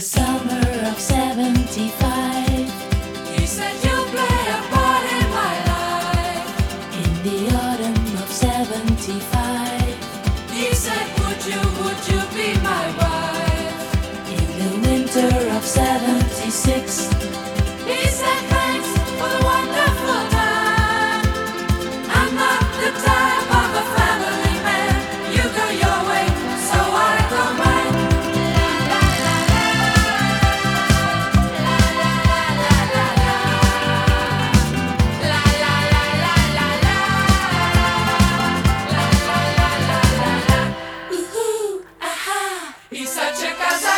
summer of 75, He said you'll play a part in my life. in the autumn of 75, He said, Would you, would you be my wife? in the winter of 76, Essa tia casa.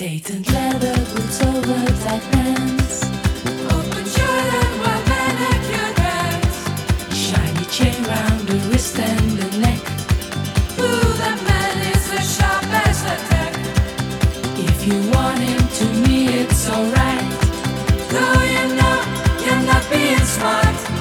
Dated leather boots over tight pants. Open manicured hands. Shiny chain round the wrist and the neck. That man is. If you want him to me, it's alright. You know you're not being smart.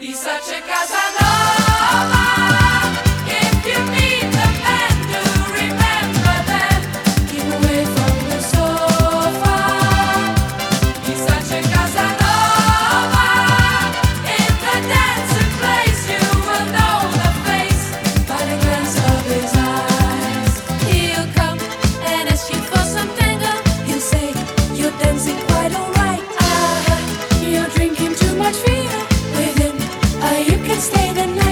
Isaac Casanova. stay the night.